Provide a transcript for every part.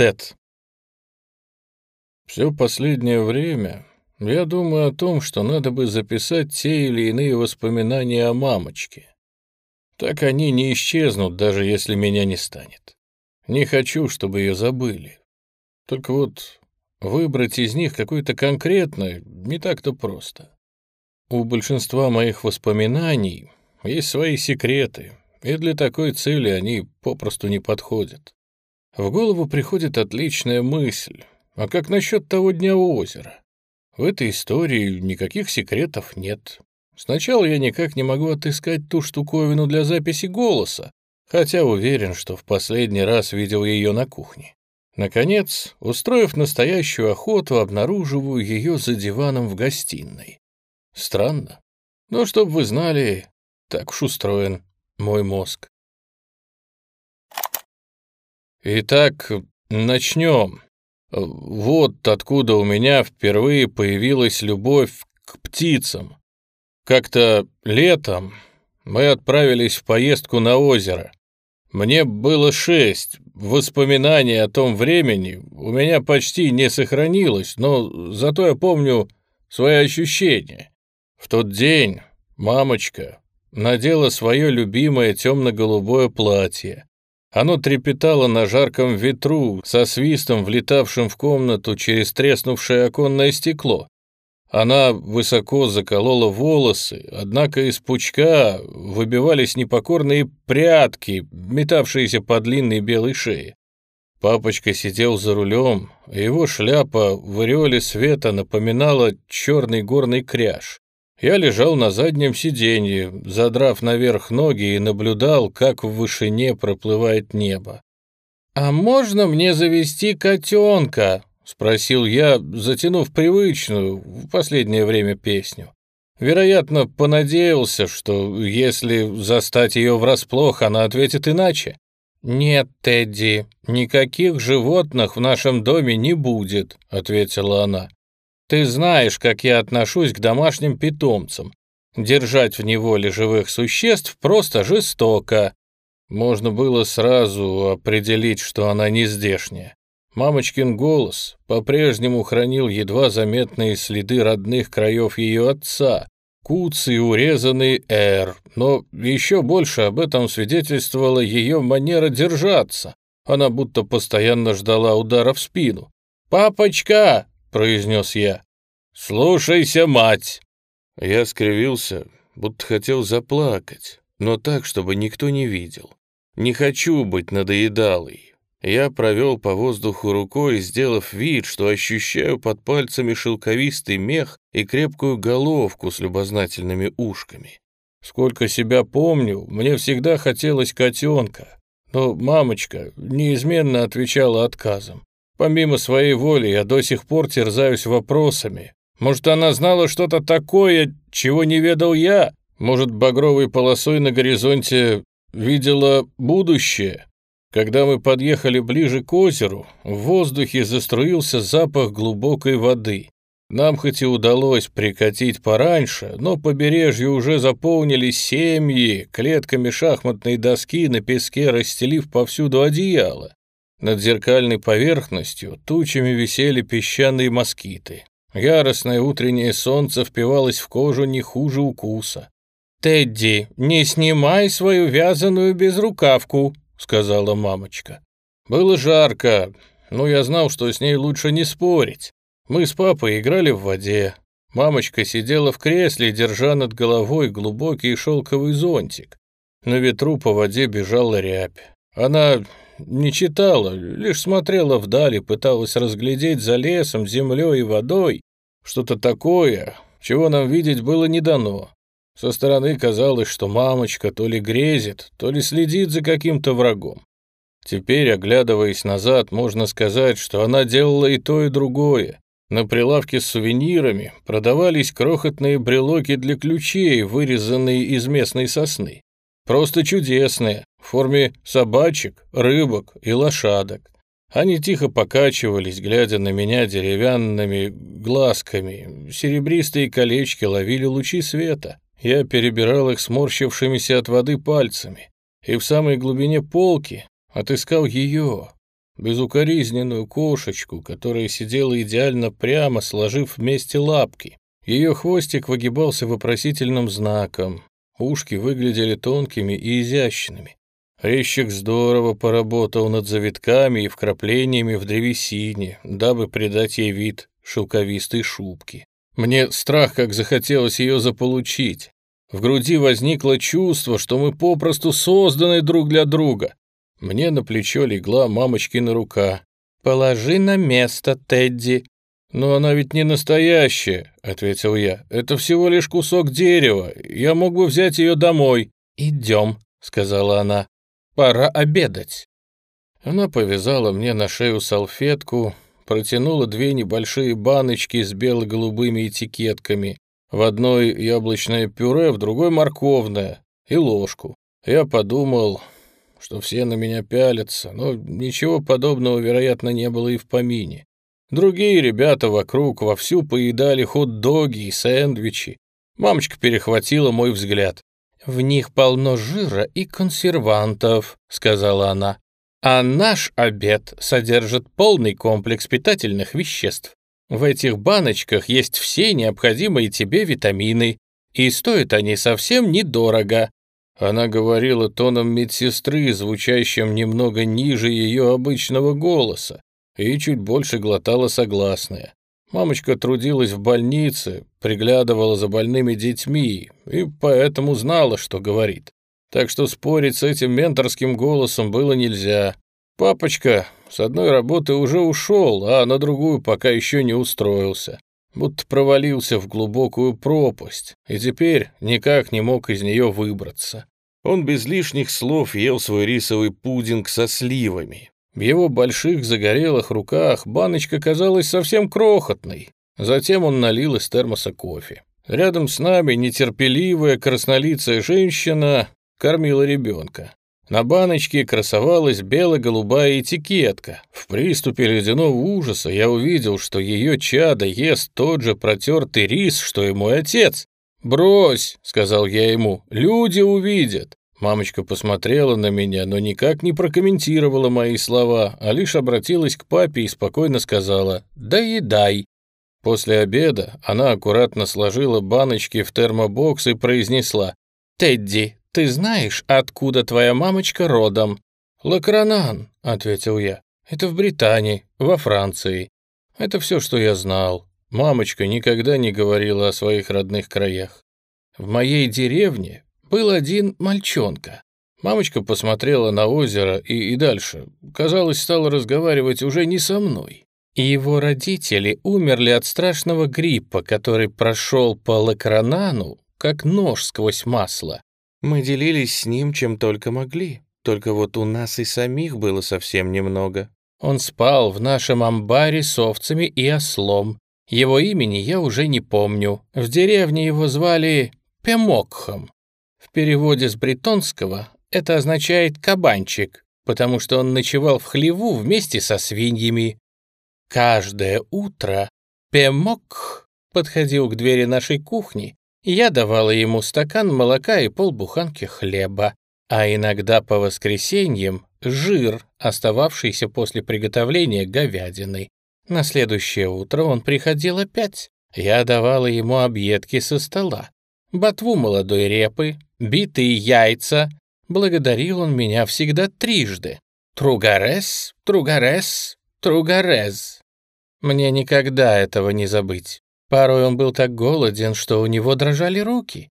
Тед. Все последнее время я думаю о том, что надо бы записать те или иные воспоминания о мамочке. Так они не исчезнут, даже если меня не станет. Не хочу, чтобы ее забыли. Только вот выбрать из них какое-то конкретное не так-то просто. У большинства моих воспоминаний есть свои секреты, и для такой цели они попросту не подходят. В голову приходит отличная мысль. А как насчет того дня у озера? В этой истории никаких секретов нет. Сначала я никак не могу отыскать ту штуковину для записи голоса, хотя уверен, что в последний раз видел ее на кухне. Наконец, устроив настоящую охоту, обнаруживаю ее за диваном в гостиной. Странно. Но чтоб вы знали, так уж устроен мой мозг. Итак, начнем. Вот откуда у меня впервые появилась любовь к птицам. Как-то летом мы отправились в поездку на озеро. Мне было шесть. Воспоминаний о том времени у меня почти не сохранилось, но зато я помню свои ощущения. В тот день мамочка надела свое любимое темно-голубое платье. Оно трепетало на жарком ветру, со свистом, влетавшим в комнату через треснувшее оконное стекло. Она высоко заколола волосы, однако из пучка выбивались непокорные прятки, метавшиеся по длинной белой шее. Папочка сидел за рулем, его шляпа в ореоле света напоминала черный горный кряж. Я лежал на заднем сиденье, задрав наверх ноги и наблюдал, как в вышине проплывает небо. «А можно мне завести котенка?» — спросил я, затянув привычную в последнее время песню. Вероятно, понадеялся, что если застать ее врасплох, она ответит иначе. «Нет, Тедди, никаких животных в нашем доме не будет», — ответила она. Ты знаешь, как я отношусь к домашним питомцам. Держать в неволе живых существ просто жестоко. Можно было сразу определить, что она не здешняя. Мамочкин голос по-прежнему хранил едва заметные следы родных краев ее отца, куцый урезанный «Р», но еще больше об этом свидетельствовала ее манера держаться. Она будто постоянно ждала удара в спину. «Папочка!» — произнес я. «Слушайся, мать!» Я скривился, будто хотел заплакать, но так, чтобы никто не видел. Не хочу быть надоедалой. Я провел по воздуху рукой, сделав вид, что ощущаю под пальцами шелковистый мех и крепкую головку с любознательными ушками. Сколько себя помню, мне всегда хотелось котенка, но мамочка неизменно отвечала отказом. Помимо своей воли я до сих пор терзаюсь вопросами. Может, она знала что-то такое, чего не ведал я? Может, багровой полосой на горизонте видела будущее? Когда мы подъехали ближе к озеру, в воздухе заструился запах глубокой воды. Нам хоть и удалось прикатить пораньше, но побережье уже заполнили семьи, клетками шахматной доски на песке расстелив повсюду одеяло. Над зеркальной поверхностью тучами висели песчаные москиты. Яростное утреннее солнце впивалось в кожу не хуже укуса. «Тедди, не снимай свою вязаную безрукавку», — сказала мамочка. Было жарко, но я знал, что с ней лучше не спорить. Мы с папой играли в воде. Мамочка сидела в кресле, держа над головой глубокий шелковый зонтик. На ветру по воде бежала рябь. Она не читала, лишь смотрела вдали, пыталась разглядеть за лесом, землей и водой что-то такое, чего нам видеть было не дано. Со стороны казалось, что мамочка то ли грезит, то ли следит за каким-то врагом. Теперь, оглядываясь назад, можно сказать, что она делала и то, и другое. На прилавке с сувенирами продавались крохотные брелоки для ключей, вырезанные из местной сосны. Просто чудесные, в форме собачек, рыбок и лошадок. Они тихо покачивались, глядя на меня деревянными глазками. Серебристые колечки ловили лучи света. Я перебирал их сморщившимися от воды пальцами. И в самой глубине полки отыскал ее. безукоризненную кошечку, которая сидела идеально прямо, сложив вместе лапки. Ее хвостик выгибался вопросительным знаком, ушки выглядели тонкими и изящными. Резчик здорово поработал над завитками и вкраплениями в древесине, дабы придать ей вид шелковистой шубки. Мне страх, как захотелось ее заполучить. В груди возникло чувство, что мы попросту созданы друг для друга. Мне на плечо легла мамочкина рука. «Положи на место, Тедди». «Но она ведь не настоящая», — ответил я. «Это всего лишь кусок дерева. Я мог бы взять ее домой». «Идем», — сказала она. «Пора обедать». Она повязала мне на шею салфетку, протянула две небольшие баночки с бело-голубыми этикетками. В одной яблочное пюре, в другой морковное и ложку. Я подумал, что все на меня пялятся, но ничего подобного, вероятно, не было и в помине. Другие ребята вокруг вовсю поедали хот-доги и сэндвичи. Мамочка перехватила мой взгляд. «В них полно жира и консервантов», — сказала она. «А наш обед содержит полный комплекс питательных веществ. В этих баночках есть все необходимые тебе витамины, и стоят они совсем недорого». Она говорила тоном медсестры, звучащим немного ниже ее обычного голоса, и чуть больше глотала согласные. Мамочка трудилась в больнице, приглядывала за больными детьми, и поэтому знала, что говорит. Так что спорить с этим менторским голосом было нельзя. Папочка с одной работы уже ушел, а на другую пока еще не устроился. Будто провалился в глубокую пропасть, и теперь никак не мог из нее выбраться. Он без лишних слов ел свой рисовый пудинг со сливами. В его больших загорелых руках баночка казалась совсем крохотной. Затем он налил из термоса кофе. Рядом с нами нетерпеливая краснолицая женщина кормила ребенка. На баночке красовалась бело-голубая этикетка. В приступе ледяного ужаса я увидел, что ее чадо ест тот же протертый рис, что и мой отец. «Брось», — сказал я ему, — «люди увидят». Мамочка посмотрела на меня, но никак не прокомментировала мои слова, а лишь обратилась к папе и спокойно сказала «Доедай». После обеда она аккуратно сложила баночки в термобокс и произнесла «Тедди, ты знаешь, откуда твоя мамочка родом?» «Лакранан», — ответил я. «Это в Британии, во Франции. Это все, что я знал. Мамочка никогда не говорила о своих родных краях. В моей деревне был один мальчонка. Мамочка посмотрела на озеро и, и дальше, казалось, стала разговаривать уже не со мной. И его родители умерли от страшного гриппа, который прошел по Лакранану, как нож сквозь масло. Мы делились с ним чем только могли, только вот у нас и самих было совсем немного. Он спал в нашем амбаре с овцами и ослом. Его имени я уже не помню. В деревне его звали Пемокхом. В переводе с бретонского это означает «кабанчик», потому что он ночевал в хлеву вместе со свиньями. Каждое утро Пемок подходил к двери нашей кухни я давала ему стакан молока и полбуханки хлеба, а иногда по воскресеньям жир, остававшийся после приготовления говядины. На следующее утро он приходил опять. Я давала ему объедки со стола. Ботву молодой репы, битые яйца. Благодарил он меня всегда трижды. Тругарес, Тругарес, Тругарез. Мне никогда этого не забыть. Порой он был так голоден, что у него дрожали руки.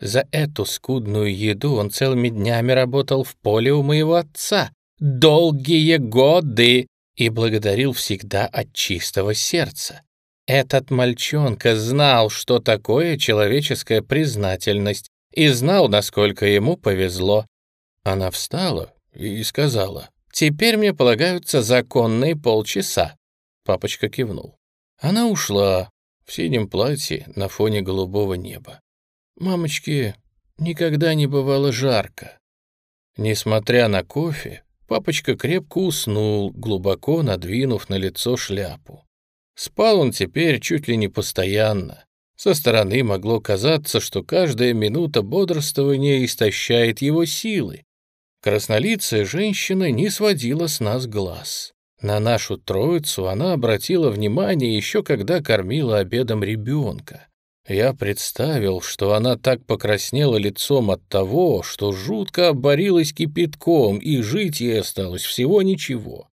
За эту скудную еду он целыми днями работал в поле у моего отца. Долгие годы! И благодарил всегда от чистого сердца. Этот мальчонка знал, что такое человеческая признательность, и знал, насколько ему повезло. Она встала и сказала, «Теперь мне полагаются законные полчаса». Папочка кивнул. Она ушла, в синем платье на фоне голубого неба. Мамочке никогда не бывало жарко. Несмотря на кофе, папочка крепко уснул, глубоко надвинув на лицо шляпу. Спал он теперь чуть ли не постоянно. Со стороны могло казаться, что каждая минута бодрствования истощает его силы. Краснолицая женщина не сводила с нас глаз. На нашу троицу она обратила внимание еще когда кормила обедом ребенка. Я представил, что она так покраснела лицом от того, что жутко оборилась кипятком, и жить ей осталось всего ничего.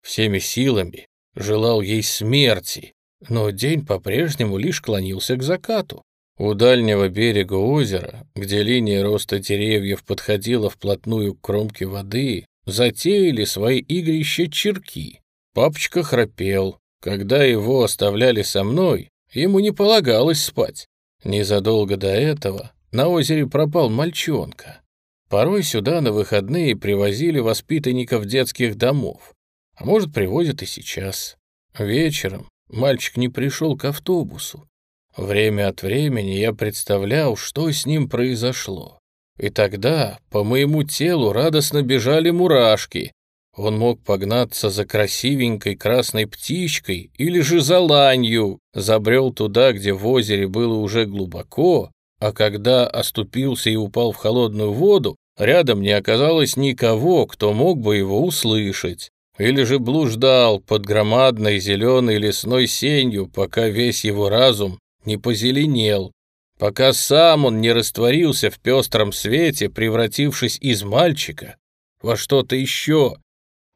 Всеми силами желал ей смерти, но день по-прежнему лишь клонился к закату. У дальнего берега озера, где линия роста деревьев подходила вплотную к кромке воды, затеяли свои игрища черки. Папочка храпел. Когда его оставляли со мной, ему не полагалось спать. Незадолго до этого на озере пропал мальчонка. Порой сюда на выходные привозили воспитанников детских домов. А может, привозят и сейчас. Вечером мальчик не пришел к автобусу. Время от времени я представлял, что с ним произошло. И тогда по моему телу радостно бежали мурашки. Он мог погнаться за красивенькой красной птичкой или же за ланью, забрел туда, где в озере было уже глубоко, а когда оступился и упал в холодную воду, рядом не оказалось никого, кто мог бы его услышать. Или же блуждал под громадной зеленой лесной сенью, пока весь его разум не позеленел, пока сам он не растворился в пестром свете, превратившись из мальчика во что-то еще.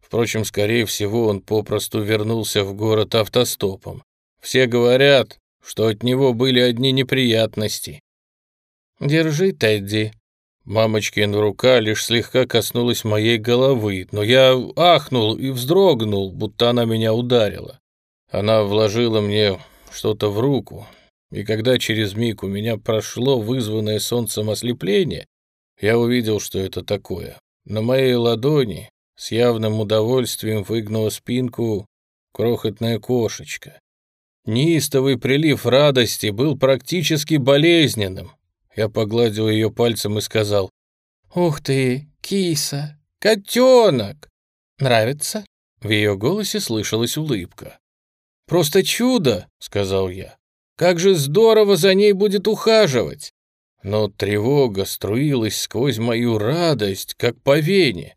Впрочем, скорее всего, он попросту вернулся в город автостопом. Все говорят, что от него были одни неприятности. «Держи, Тедди». Мамочкин рука лишь слегка коснулась моей головы, но я ахнул и вздрогнул, будто она меня ударила. Она вложила мне что-то в руку, и когда через миг у меня прошло вызванное солнцем ослепление, я увидел, что это такое. На моей ладони с явным удовольствием выгнула спинку крохотная кошечка. Неистовый прилив радости был практически болезненным. Я погладил ее пальцем и сказал, «Ух ты, киса, котенок! Нравится?» В ее голосе слышалась улыбка. «Просто чудо!» — сказал я. Как же здорово за ней будет ухаживать! Но тревога струилась сквозь мою радость, как по вене.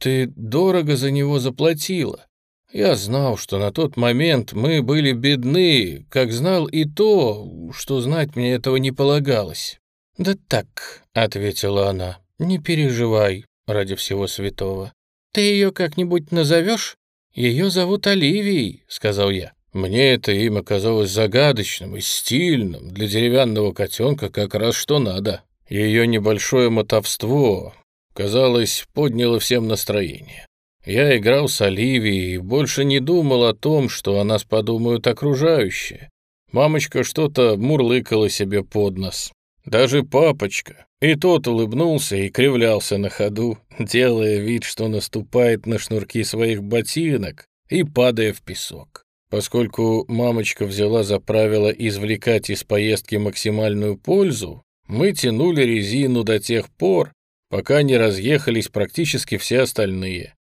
Ты дорого за него заплатила. Я знал, что на тот момент мы были бедны, как знал и то, что знать мне этого не полагалось. «Да так», — ответила она, — «не переживай ради всего святого. Ты ее как-нибудь назовешь? Ее зовут Оливией», — сказал я. Мне это имя казалось загадочным и стильным, для деревянного котенка как раз что надо. Ее небольшое мотовство, казалось, подняло всем настроение. Я играл с Оливией и больше не думал о том, что о нас подумают окружающие. Мамочка что-то мурлыкала себе под нос. Даже папочка. И тот улыбнулся и кривлялся на ходу, делая вид, что наступает на шнурки своих ботинок и падая в песок. Поскольку мамочка взяла за правило извлекать из поездки максимальную пользу, мы тянули резину до тех пор, пока не разъехались практически все остальные.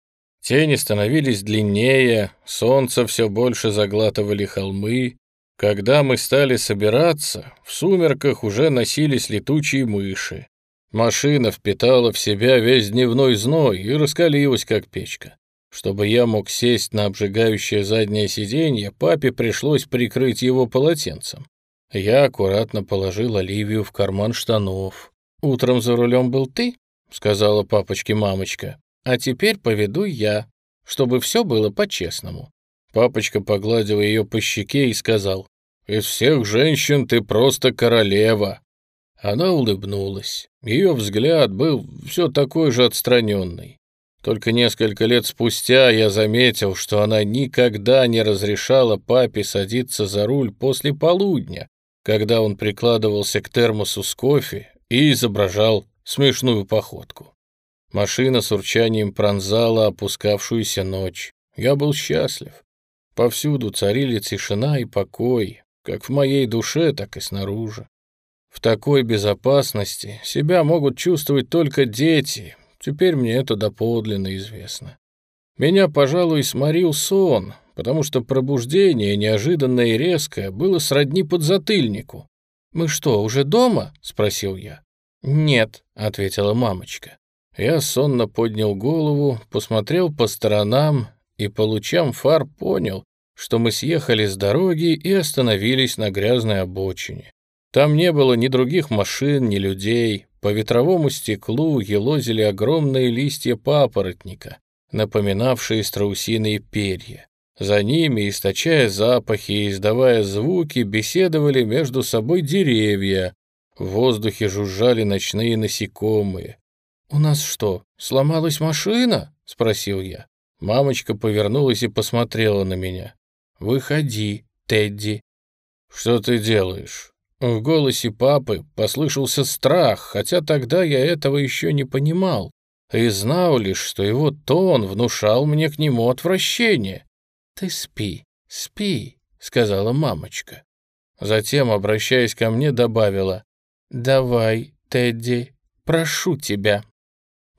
Тени становились длиннее, солнце все больше заглатывали холмы. Когда мы стали собираться, в сумерках уже носились летучие мыши. Машина впитала в себя весь дневной зной и раскалилась, как печка. Чтобы я мог сесть на обжигающее заднее сиденье, папе пришлось прикрыть его полотенцем. Я аккуратно положил Оливию в карман штанов. «Утром за рулем был ты?» — сказала папочке мамочка. «А теперь поведу я, чтобы все было по-честному». Папочка погладил ее по щеке и сказал, «Из всех женщин ты просто королева». Она улыбнулась. Ее взгляд был все такой же отстраненный. Только несколько лет спустя я заметил, что она никогда не разрешала папе садиться за руль после полудня, когда он прикладывался к термосу с кофе и изображал смешную походку. Машина с урчанием пронзала опускавшуюся ночь. Я был счастлив. Повсюду царили тишина и покой, как в моей душе, так и снаружи. В такой безопасности себя могут чувствовать только дети, Теперь мне это доподлинно известно. Меня, пожалуй, сморил сон, потому что пробуждение, неожиданное и резкое, было сродни подзатыльнику. «Мы что, уже дома?» — спросил я. «Нет», — ответила мамочка. Я сонно поднял голову, посмотрел по сторонам и по лучам фар понял, что мы съехали с дороги и остановились на грязной обочине. Там не было ни других машин, ни людей. По ветровому стеклу елозили огромные листья папоротника, напоминавшие страусиные перья. За ними, источая запахи и издавая звуки, беседовали между собой деревья. В воздухе жужжали ночные насекомые. «У нас что, сломалась машина?» — спросил я. Мамочка повернулась и посмотрела на меня. «Выходи, Тедди». «Что ты делаешь?» В голосе папы послышался страх, хотя тогда я этого еще не понимал и знал лишь, что его тон внушал мне к нему отвращение. «Ты спи, спи», — сказала мамочка. Затем, обращаясь ко мне, добавила, «Давай, Тедди, прошу тебя».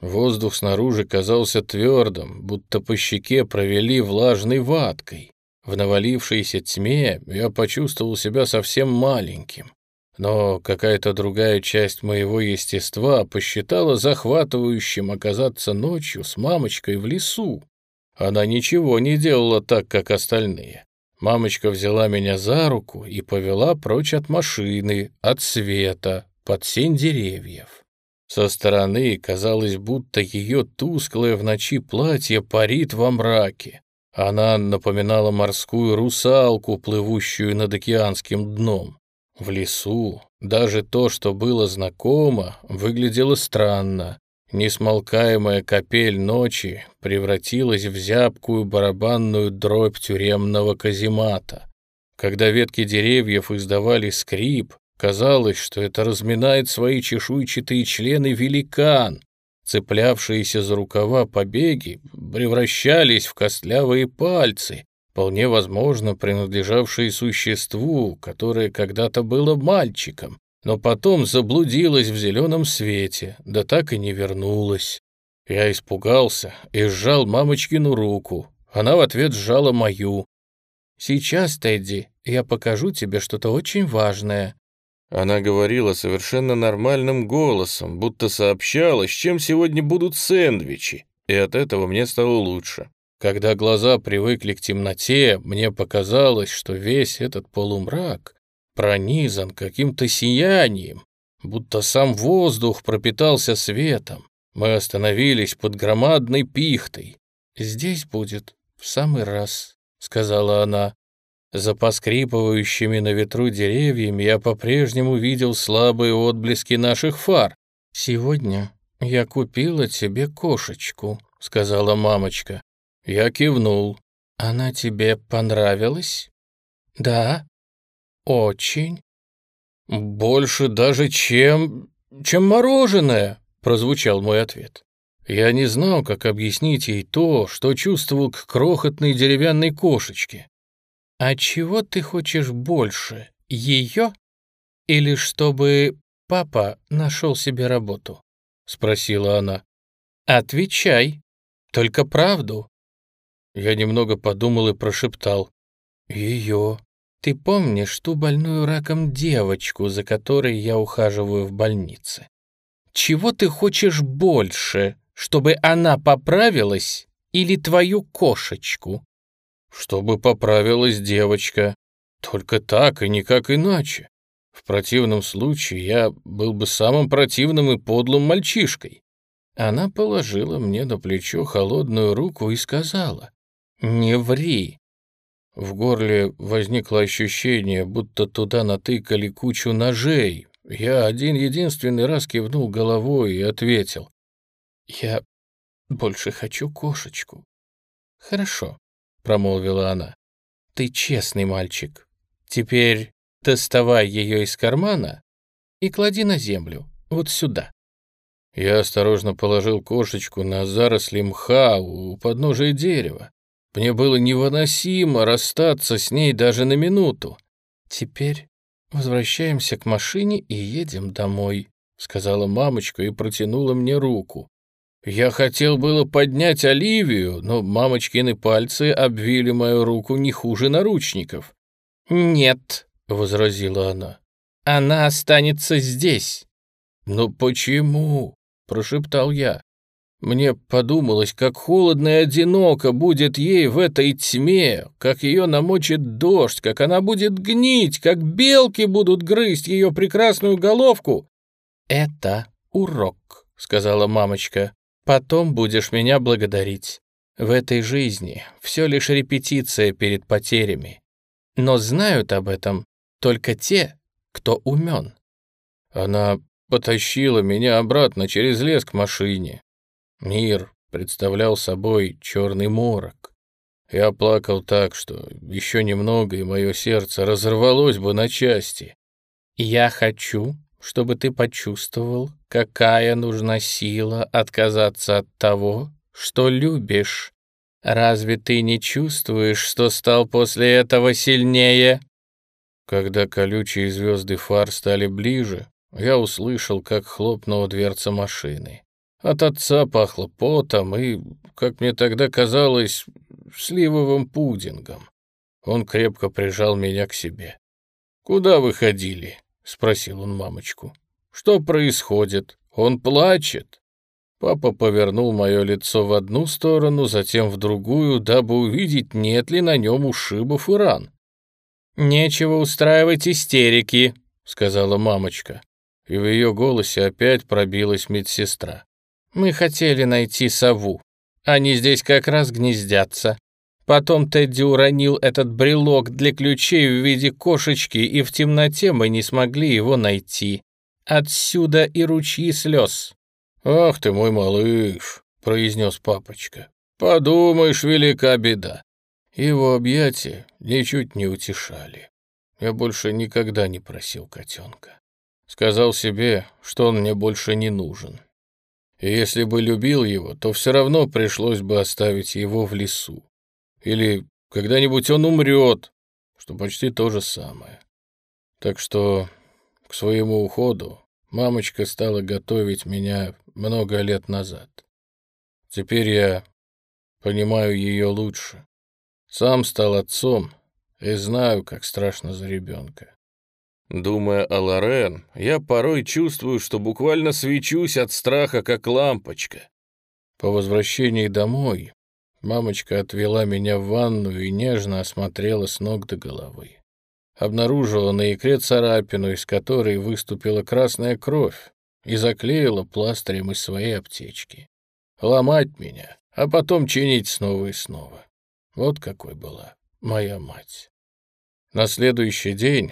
Воздух снаружи казался твердым, будто по щеке провели влажной ваткой. В навалившейся тьме я почувствовал себя совсем маленьким. Но какая-то другая часть моего естества посчитала захватывающим оказаться ночью с мамочкой в лесу. Она ничего не делала так, как остальные. Мамочка взяла меня за руку и повела прочь от машины, от света, под сень деревьев. Со стороны казалось, будто ее тусклое в ночи платье парит во мраке. Она напоминала морскую русалку, плывущую над океанским дном. В лесу даже то, что было знакомо, выглядело странно. Несмолкаемая капель ночи превратилась в зябкую барабанную дробь тюремного каземата. Когда ветки деревьев издавали скрип, казалось, что это разминает свои чешуйчатые члены великан. Цеплявшиеся за рукава побеги превращались в костлявые пальцы, вполне возможно принадлежавшие существу, которое когда-то было мальчиком, но потом заблудилась в зеленом свете, да так и не вернулась. Я испугался и сжал мамочкину руку. Она в ответ сжала мою. «Сейчас, Тедди, я покажу тебе что-то очень важное». Она говорила совершенно нормальным голосом, будто сообщала, с чем сегодня будут сэндвичи, и от этого мне стало лучше. Когда глаза привыкли к темноте, мне показалось, что весь этот полумрак пронизан каким-то сиянием, будто сам воздух пропитался светом. Мы остановились под громадной пихтой. «Здесь будет в самый раз», — сказала она. За поскрипывающими на ветру деревьями я по-прежнему видел слабые отблески наших фар. «Сегодня я купила тебе кошечку», — сказала мамочка. Я кивнул. «Она тебе понравилась?» «Да», «Очень». «Больше даже, чем... чем мороженое», — прозвучал мой ответ. Я не знал, как объяснить ей то, что чувствовал к крохотной деревянной кошечке. «А чего ты хочешь больше, ее или чтобы папа нашел себе работу?» — спросила она. «Отвечай, только правду». Я немного подумал и прошептал. «Ее». Ты помнишь ту больную раком девочку, за которой я ухаживаю в больнице? Чего ты хочешь больше, чтобы она поправилась или твою кошечку? Чтобы поправилась девочка. Только так и никак иначе. В противном случае я был бы самым противным и подлым мальчишкой. Она положила мне на плечо холодную руку и сказала, «Не ври, в горле возникло ощущение, будто туда натыкали кучу ножей. Я один-единственный раз кивнул головой и ответил. «Я больше хочу кошечку». «Хорошо», — промолвила она. «Ты честный мальчик. Теперь доставай ее из кармана и клади на землю, вот сюда». Я осторожно положил кошечку на заросли мха у подножия дерева. Мне было невыносимо расстаться с ней даже на минуту. «Теперь возвращаемся к машине и едем домой», — сказала мамочка и протянула мне руку. Я хотел было поднять Оливию, но мамочкины пальцы обвили мою руку не хуже наручников. «Нет», — возразила она, — «она останется здесь». «Но почему?» — прошептал я. Мне подумалось, как холодно и одиноко будет ей в этой тьме, как ее намочит дождь, как она будет гнить, как белки будут грызть ее прекрасную головку. «Это урок», — сказала мамочка. «Потом будешь меня благодарить. В этой жизни все лишь репетиция перед потерями. Но знают об этом только те, кто умен». Она потащила меня обратно через лес к машине. Мир представлял собой черный морок. Я плакал так, что еще немного, и мое сердце разорвалось бы на части. «Я хочу, чтобы ты почувствовал, какая нужна сила отказаться от того, что любишь. Разве ты не чувствуешь, что стал после этого сильнее?» Когда колючие звезды фар стали ближе, я услышал, как хлопнула дверца машины. От отца пахло потом и, как мне тогда казалось, сливовым пудингом. Он крепко прижал меня к себе. «Куда вы ходили?» — спросил он мамочку. «Что происходит? Он плачет?» Папа повернул мое лицо в одну сторону, затем в другую, дабы увидеть, нет ли на нем ушибов и ран. «Нечего устраивать истерики», — сказала мамочка. И в ее голосе опять пробилась медсестра. Мы хотели найти сову. Они здесь как раз гнездятся. Потом Тедди уронил этот брелок для ключей в виде кошечки, и в темноте мы не смогли его найти. Отсюда и ручьи слез. «Ах ты мой малыш», — произнес папочка. «Подумаешь, велика беда». Его объятия ничуть не утешали. Я больше никогда не просил котенка. Сказал себе, что он мне больше не нужен. И если бы любил его, то все равно пришлось бы оставить его в лесу. Или когда-нибудь он умрет, что почти то же самое. Так что к своему уходу мамочка стала готовить меня много лет назад. Теперь я понимаю ее лучше. Сам стал отцом и знаю, как страшно за ребенка. Думая о Лорен, я порой чувствую, что буквально свечусь от страха, как лампочка. По возвращении домой мамочка отвела меня в ванную и нежно осмотрела с ног до головы. Обнаружила на икре царапину, из которой выступила красная кровь, и заклеила пластырем из своей аптечки. Ломать меня, а потом чинить снова и снова. Вот какой была моя мать. На следующий день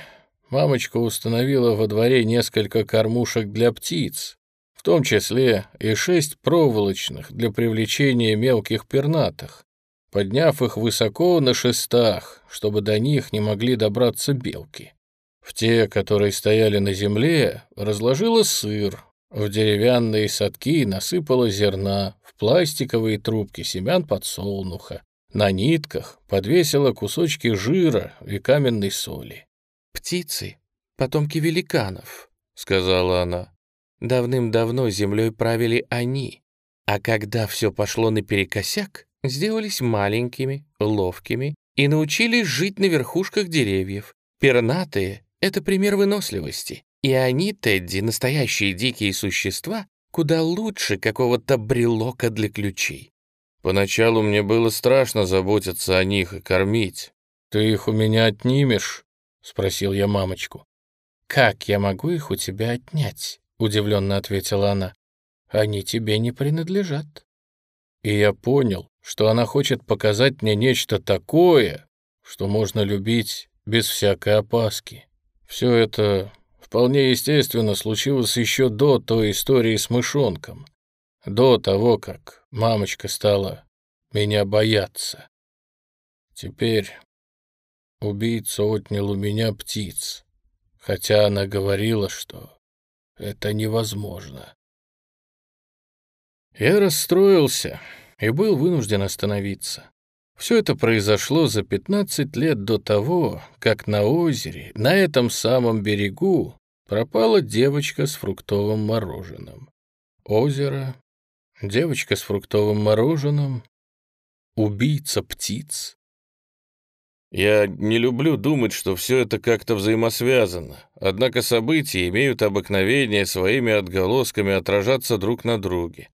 мамочка установила во дворе несколько кормушек для птиц, в том числе и шесть проволочных для привлечения мелких пернатых, подняв их высоко на шестах, чтобы до них не могли добраться белки. В те, которые стояли на земле, разложила сыр, в деревянные садки насыпала зерна, в пластиковые трубки семян подсолнуха, на нитках подвесила кусочки жира и каменной соли. «Птицы — потомки великанов», — сказала она. «Давным-давно землей правили они, а когда все пошло наперекосяк, сделались маленькими, ловкими и научились жить на верхушках деревьев. Пернатые — это пример выносливости, и они, Тедди, настоящие дикие существа, куда лучше какого-то брелока для ключей. Поначалу мне было страшно заботиться о них и кормить. Ты их у меня отнимешь, — спросил я мамочку. «Как я могу их у тебя отнять?» — удивленно ответила она. «Они тебе не принадлежат». И я понял, что она хочет показать мне нечто такое, что можно любить без всякой опаски. Все это вполне естественно случилось еще до той истории с мышонком, до того, как мамочка стала меня бояться. Теперь Убийца отнял у меня птиц, хотя она говорила, что это невозможно. Я расстроился и был вынужден остановиться. Все это произошло за 15 лет до того, как на озере, на этом самом берегу, пропала девочка с фруктовым мороженым. Озеро, девочка с фруктовым мороженым, убийца птиц. Я не люблю думать, что все это как-то взаимосвязано, однако события имеют обыкновение своими отголосками отражаться друг на друге.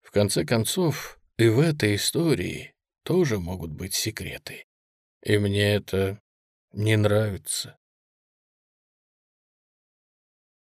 В конце концов, и в этой истории тоже могут быть секреты. И мне это не нравится.